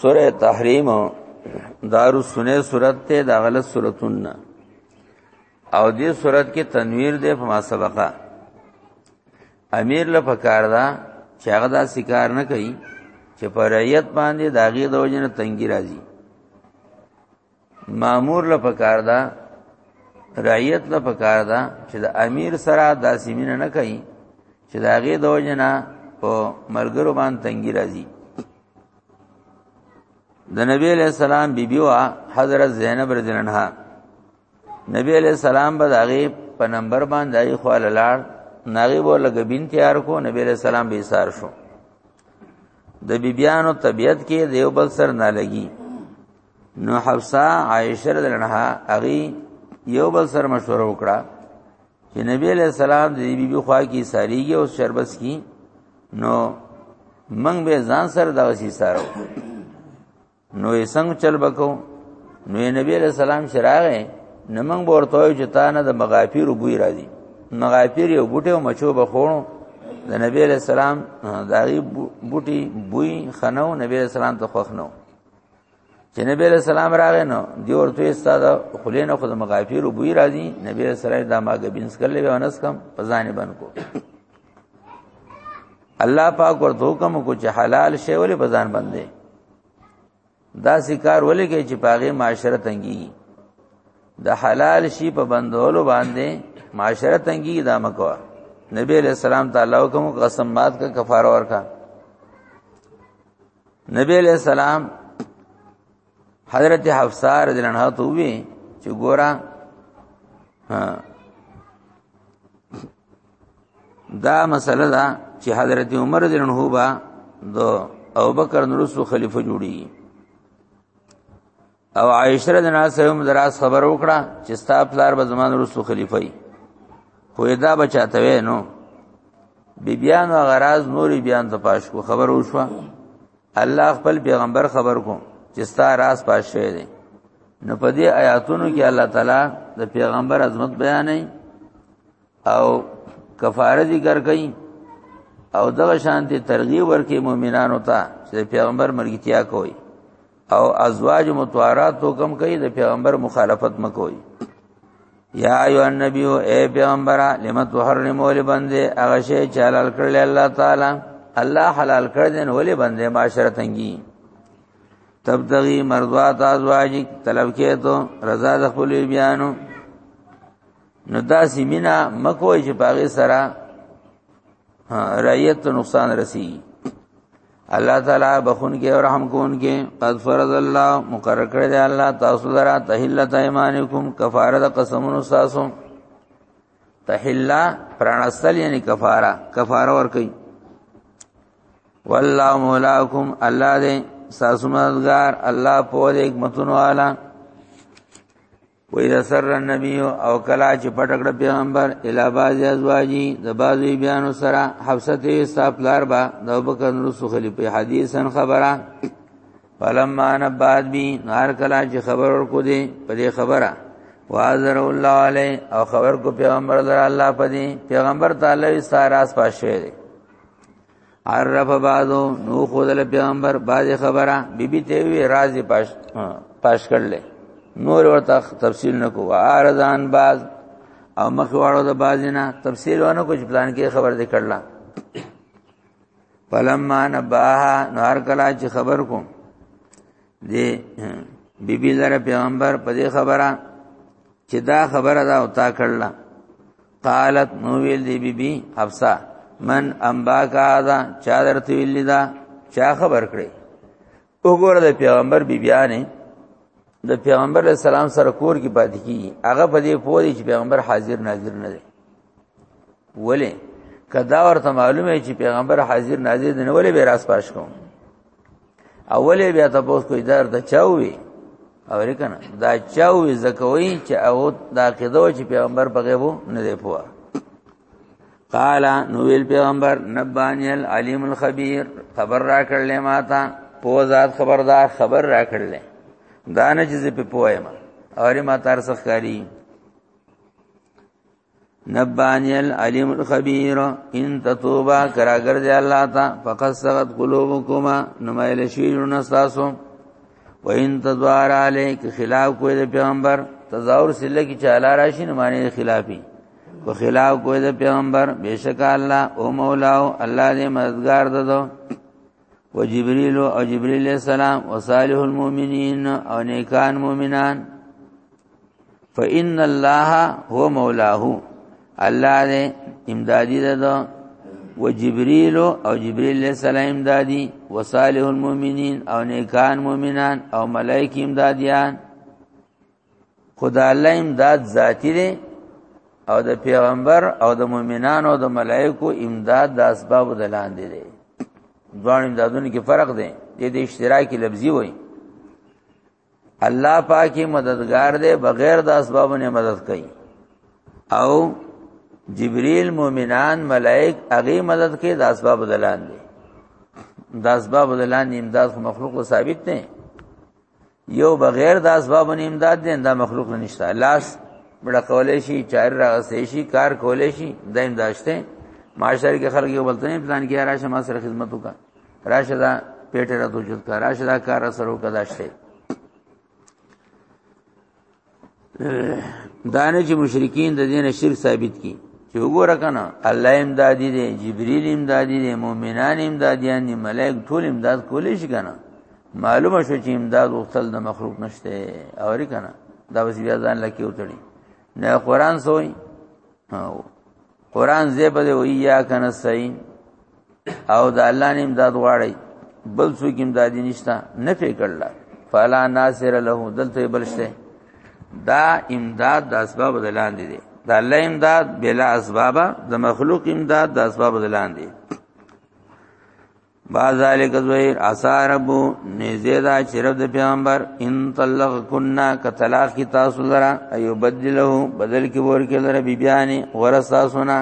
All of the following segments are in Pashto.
سوره تحریم دارو سنه سورت ته دا غلط سورتون نه او دې سورت کې تنویر دې په ما سبقه امیر له پکار دا چې هغه دا سکار نه کوي چې پر رعیت باندې داغي د وجنه تنګي راځي مامور له پکار دا رعیت له پکار دا چې د امیر سره داسې مینه نه کوي چې دا غي د وجنه په مرګرو باندې تنګي راځي د نبی علیہ السلام بیبي وا حضرت زینب رضی الله عنها نبی علیہ السلام به داغه په نمبر باندې دای خو لاله ناغي بو لګبین تیار کو نبی علیہ السلام به ایثار شو د بیبیانو طبیعت کې دیو بل سر نه لګي نو حفصه عائشه رضی الله عنها اغي یو بل سره مشوره وکړه چې نبی علیہ السلام د بیبي بی خوا کې ساریږي او شربس کی نو منګ به ځان سره دغه شي سارو نو یې څنګه چل بکو نو نبی علیہ السلام شراغه نو منګ ورته چې تا نه د مغافیر بوی راځي مغافیر یو بوټي او مچو بخونو د نبی علیہ السلام داغي بوټي بوی خنو نبی علیہ السلام ته خوښنو چې نبی علیہ السلام راغی نو دی ورته استاد خلینو خود مغافیر وبوی راځي نبی علیہ السلام دا ما غبینس کړل به انس کم پزانه بن کو الله پاک ورته حکم کو چې حلال شی ولې پزان باندې دا سکار ولې کې چې پاغه معاشره تنګي د حلال شی په بندولو باندې معاشره تنګي دا مکو نبی علیہ السلام تعالی حکم قسم مات کا کفاره ورکا نبی علیہ السلام حضرت حفصه رضی الله عنها ته وی چې ګورا دا مسله ده چې حضرت عمر رضی الله عنه با د ابوبکر نورسو خلیفہ جوړیږي او عائشه رضی الله عنها هم دراس خبر وکړه چې ستا پلار به زمان رسو خلیفہ وي خو دا بچاته وې نو بی بیان او غراز نوري بیان ته پاش کو خبر وشو الله خپل پیغمبر خبر کو چې ستا راز پاش شوی دی نو په دې آیاتونو کې الله تعالی د پیغمبر عظمت بیانې او کفاره ذکر کړي او دغه شانتي ترغیب ورکړي مؤمنانو ته چې پیغمبر مرګتیا کوي او ازواج متوارات حکم کوي د پیغمبر مخالفت مکوئ یا ایو النبی او اے پیغمبره لم تحرم ول بندې هغه شی چې حلال کړل الله تعالی الله حلال کړ دین ولې بندې معاشره تنګي تبتغي مرضات ازواجک طلب کې ته رضا د خپل بیانو نو دا سیمینا مکوې چې پاغه سره رعیت ته نقصان رسی الله تعالی بخون کې او رحم کون کې قد فرض الله مقرر کړی دی الله تاسو لرا تحلت ایمانکم کفاره د قسمونو تاسو تحلا پرانستل یعنی کفاره کفاره ور کوي والله مولاکم الله دې ساسو مددگار الله په دې حکمتونو والا و اذا سر النبي او کلا چې پټکړه پیغمبر الی باز ازواجی د بازوی بیان سره حفصه ته استاپلار با د ابوبکر رسول خلیفہ حدیثن خبره فلما نباد بی نار کلا چې خبر ورکو دی په دې خبره واذر الله علی او خبر کو پیغمبر در الله پدی پیغمبر تعالی سارا اس پاشه دی عرف بعضو نو خودل پیغمبر بعض خبره بیبی ته وی راضی پاش پاش کړل نور ورته تفصیل نکو ارزان بعض او مخ واړو د بازینا تفسیر ونه کوم پلان کې خبر دې کړلا فلما نباها نار کلا چې خبر کوم دې بیبي لره پیغمبر په دې خبره چې دا خبره دا او تا کړل قالت نو ویل دی بی بی حفصه من انبا کا دا چا درته ویل دا چا خبر کړي وګوره د پیغمبر بی بیانې د پیغمبر اسلام سره کور کې پاتې کی هغه په دې پوری چې پیغمبر حاضر ناظر نه دی ولې کدا ورته معلومه چې پیغمبر حاضر ناظر نه ولې به راس پاش کوم اولې بیا تاسو کوی دار ته چاوي او ریکنه دا چاوي زکوي چې او دا کېدو چې پیغمبر په غیبو نه دی پوهه قال نو ویل پیغمبر نبانی العلیم الخبیر خبر را کړلې ماته په ذات خبردار خبر را کړلې دا نه چې په پوهه ما اورې ما تر سخکاری نبانی العلیم الخبیر ان تتوبا کرا گرځي الله تا فقط سغت قلوبکما نمایل شوی جوړنا تاسو و ان تدوار علیک خلاف کوی د پیغمبر تزاور سله کی چاله راشي نه معنی خلافی کو خلاف کوی د پیغمبر بیشک الله او مولا او الله دې مددگار ددو و جبريل او جبريل السلام او صالح المؤمنين او نیکان مؤمنان فإن الله هو مولاه الله دې امدادي ده و جبريل او جبريل عليه السلام امدادي و صالح المؤمنين او نیکان مؤمنان او ملائکه امداديان خدای الله امداد ذاتی دی او د پیغمبر او د مؤمنانو او د ملائکو امداد د اسباب د لاندې دی ځوان امدادونو کې فرق دی د دې اشتراکي لفظي وای الله پاکي مددگار دی بغیر د اسباب نه مدد کوي او جبريل مؤمنان ملائک هغه مدد کوي د اسباب د لاندې د اسباب د لاندې امداد مخلوق ثابت نه یو بغیر د اسباب نه امداد دی دا مخلوق نه نشته لاس بڑا کولې شي چار راغسې شي کار کولې شي د امداشته معاشره کې خلک یو بلته پلان کې راشه ما سره خدمت وکړه راشه دا پیټه را توجد کا راشه دا کار سره وکړه داشته دانه چې مشرکین د دین شرک ثابت کی چې وګوره کنه الله امدادي دي جبريل امدادي دي مؤمنان امداديان دي ملائک ټول امداد کولی شي کنه معلومه شو چې امداد وختل د مخلوق نشته او ری کنه دا وس بیا ځان لکه وتړي نه قران سوې قران زیب دی او یا کنه سین او د الله نیم داد غواړي بل څوک هم دادی نشتا نه پی کړل فلا ناصر له دلته بلشته دا امداد د اسباب دلان دي د الله امداد بلا اسباب د مخلوق امداد د اسباب دلان دي با ذالک زویر عسا رب نزیدا چرب د پیغمبر ان طلق کنا ک طلاق کی تاسو لرا ایو بدله بدل کی ور کی لرا بی بیان ورسا سنا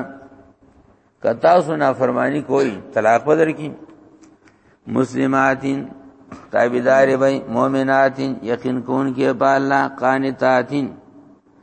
ک تاسو نا فرمانی کوئی طلاق بدل کی مسلماتین تابیدار بی مومناتین یقین کون کی په الله قانتاتین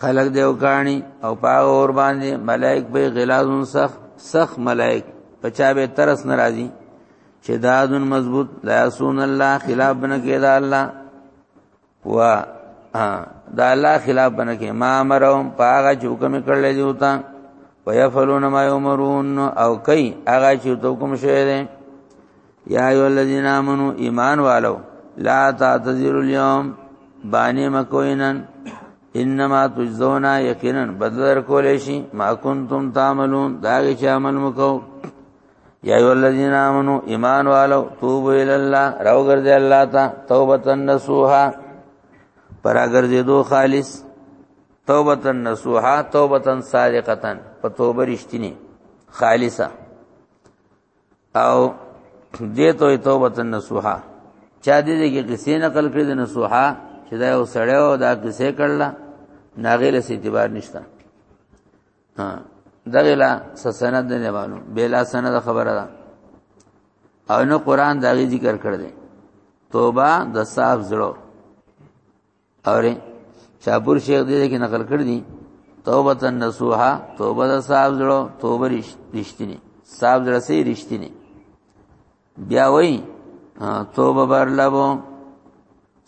خلق دیو کانی او پاغ اور باندې ملائک به غلازون سخ سخ ملائک پچا به ترس ناراضي چې دادن مضبوط لا یسون الله خلاف بن کې دا الله و دا الله خلاف بن کې ما امرهم پاغ حکم کړل دی وتا ويفعلون ما يؤمرون او کوي هغه چې تو کوم شوی دی یا ایو الذین آمنو ایمان والو لا تعتذروا اليوم باندې مکوینن انما تجزونا یقینا بدلر کولې شي ما کنتم تعملون دا چې عمل مکو یا ایو الذین آمنو ایمان والو توبو ال الله راو ګرځي الله ته توبه نصوحا پر ګرځي دو خالص توبه نصوحا توبه صادقه په توبه رښتینی خالصه او دې ته توبه النصوحه چا دې کې قصې نقل کړې د نصوحه چې دا یو سړی او دا قصې کړل ناغه له اعتبار نشته ها دغه لا سند نه معلوم بلا سند خبره ده او نو قران دا ذکر کړ دې توبه د صاحب زړه اورې شاپور شیخ دې کې نقل کړ دي توبه تن نصوحا توبه د صاحب زړه توبه رښتینی صاحب زړه سي رښتینی بیا وای توبه بر لبو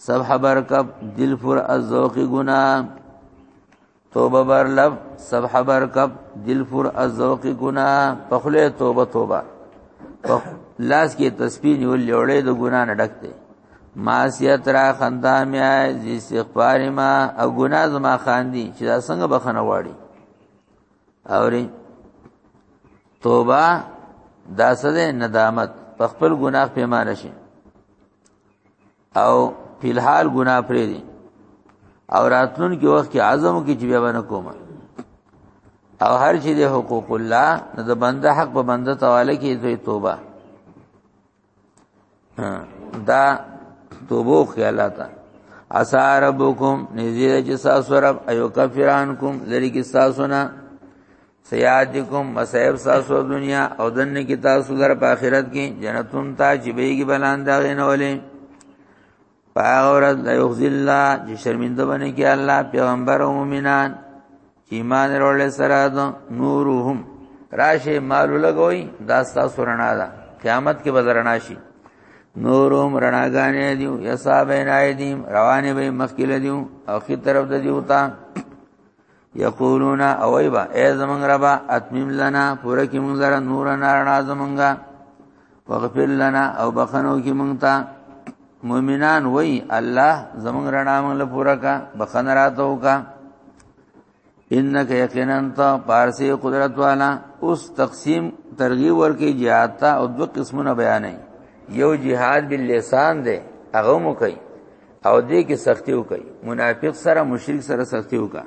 سب حبر کب دل پر ازوق گناہ توبه بر لب سب حبر کب دل فر ازوق گنا پخله توبه توبه لاس کې تسبیح نیول لوړې د ګنا نه ډک دی معصیت را خندا میا ز استغفار ما او ګنا زما خاندي چې دا څنګه بخنه واړي اوري توبه دا سده ندامت په خپل ګناه پیمانه شي او په الحال ګناه پرې دي او راتلون کې وخت کې عزم کې چې بیا باندې کوم او هر چې د حقوق الله د بنده حق په بنده تواله کې دوی توبه دا توبه کوي الله ته اسا ربکم نذیر چې تاسو رب ایو کفرانکم لری کې تاسو نه سیادکم مسیب ساسو دنیا او دنه کی تاسو در په آخرت کې جنتون تا چې بیګي بلان دا غینولې پاورت لا یخزی الله چې شرمنده باندې کې الله پیغمبر او مؤمنان چې ایمان وروړل سره دو نورهم راشه مال لګوي دا تاسو رڼا ده قیامت کې بدرنا شي نورهم رڼاګانې دیو یصابین ایدیم روانه به مخکله دیو او خي طرف د دیو تا یقولون اویبا ای زمنګ ربا اتمم لنا پوره کی مونږ لره نور نارنا زمنګا وغفر لنا او بخنو کی مونږ ته مؤمنان وای الله زمنګ رڼا مونږ له پوره کا بخنه راتو کا انک یقینا تا پارسی قدرت والا اوس تقسیم ترغیب ورکی جهاد تا او دو قسمونه بیانې یو جهاد باللسان دی هغه مو کوي او دې کې سختی وکي منافق سره مشرک سره سختی وکا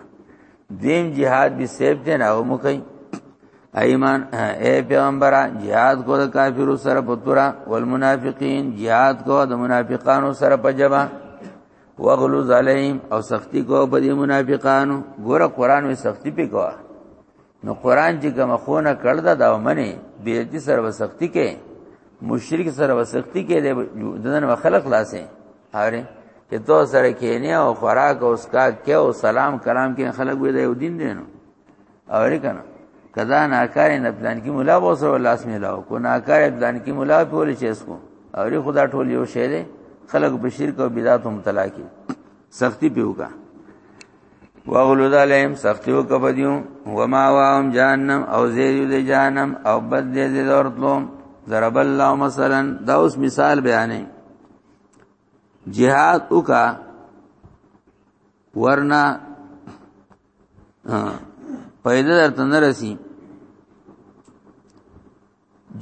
دیم jihad به سیب دین او مکي ایمان اے پیغمبر jihad کو د کافرو سره پتورا والمنافقین jihad کو د منافقانو سره پجبا وغلظ علیهم او سختی کو په دې منافقانو ګوره قران وی سختی پکوا نو قران چې کوم خونه کړ دا دا منی به دې سره وسختی کې مشرک سره وسختی کې دې دنه خلق لاسه هره چې تو سره کې نه او خوراک او اسکا کې او سلام کلام کې خلق وې دې دین دینو اورې کنه کدا ناکار نه پلان کې مولا بو سره لاس ملاو کو ناکار پلان کې مولا په ول چیس کو اورې خدا ټول یو شی دې خلق بشیر کو بدعت هم طلاقي سختی پیوګه واغلو دالهم سختیو کبدیو وما واهم جهنم او زیدو دی جهنم او بد دی دی دورتلو ضرب الله مثلا دا اوس مثال بیانې جهاد وکا ورنا پیدا درته نه رسی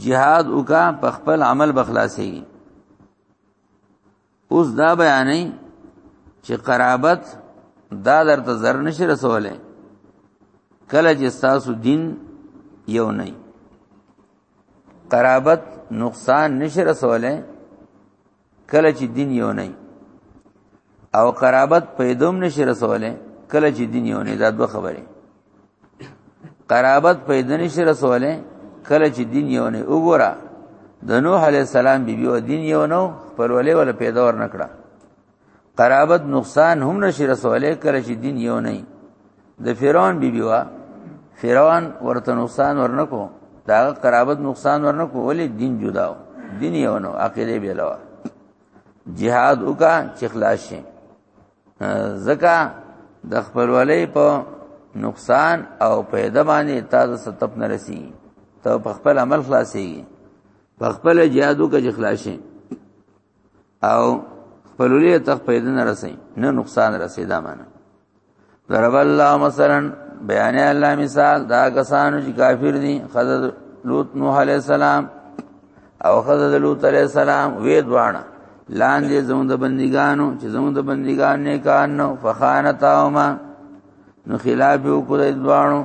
جهاد وکا په خپل عمل بخلاصي اوس دا بیانې چې قرابت دا درته زر نشي رسوله کله چې تاسو دین یو نه قرابت نقصان نشي رسوله کله چې دین یو نه او قرابت پیدوم نشي رسوله کله چې دین یو نه دا دوه خبره قرابت پیدا نشي رسوله کله چې دین یو نه وګوره د نوح علی السلام بیبي او دین یو نو پر ولې ول پیدا ور نکړه قرابت نقصان هم نشي رسوله کله چې دین یو نه د فرعون بیبي وا فرعون ورته نقصان ورنکو دا قرابت نقصان ورنکو ولې دین جداو دین یو نو عقیده بیلوا جهاد وکا چې خلاص شي زکه د خپلولې په نقصان او پیدا باندې تاسو ستپ نه رسی ته په خپل عمل خلاصي په خپل جادو کې خلاصي او خپلولې ته پیدا نه رسی نه نقصان رسی دا معنی ضرب الله مثلا بیان الله مثال دا کسانو چې کافر دي خدای لوط نوح علی السلام او خزه د لوط علیہ السلام وې دواړه لاندې زموږ د بندګانو چې زموږ د بندګان نه کار نو فخانتاهما نو خلاف وکړې دواړو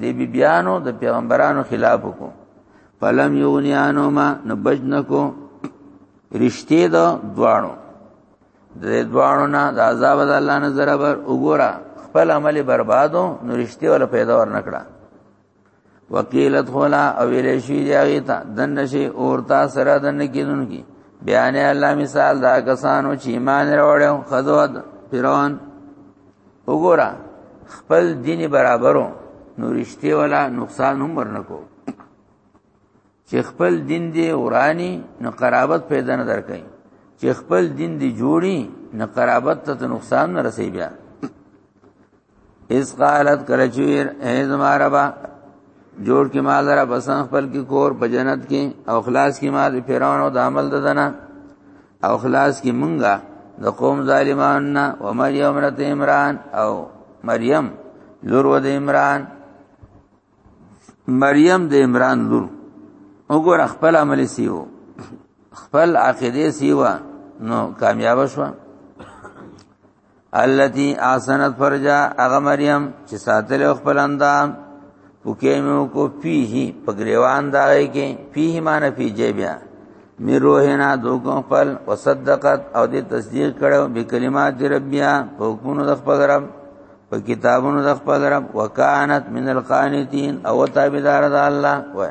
د بی بیانو د پیغمبرانو خلاف وکړو فلم یونیانو ما نو بجنکو رشتې د دواړو د دواړو نه د عذاب د الله نه زربر وګوره خپل عمل بربادو نو رشتې ولا پیدا ورنکړه وکیلت خولا او ویلې شي دی ته دن شي اورتا سره دن کیدونکي بیان الله مثال دا کسانو چې ایمان وروړو خذوت فرعون وګوره خپل دین برابرو نو رښتې ولا نقصان هم ورنکو چې خپل دین دی ورانی نو قرابت پیدا نه درکې چې خپل دین دی جوړي نو قرابت ته نقصان نه رسي بیا اس قالت کلچویر اے زما ربا جوړ کې مال را بسن خپل کې کور په جنت کې او خلاص کې مال پیران او د عمل ددنه او خلاص کې مونږه د قوم ظالمان نه و مریم رت عمران او مریم لور و د عمران مریم د عمران لور وګور خپل عمل سیو خپل عقیده سیوا نو کامیاب شوه التي احسنت فرجا هغه مریم چې ساتل خپل اندام پوکې مې کو پیه په گریوان دای کې پیه مان پی جیبیا می روحنا دوکو خپل وصدقت او دې تصدیق کړو به کلمات ربیا په حکمونو د خپل رب په کتابونو د خپل رب وکانت من القانتين او تابعدار د الله وای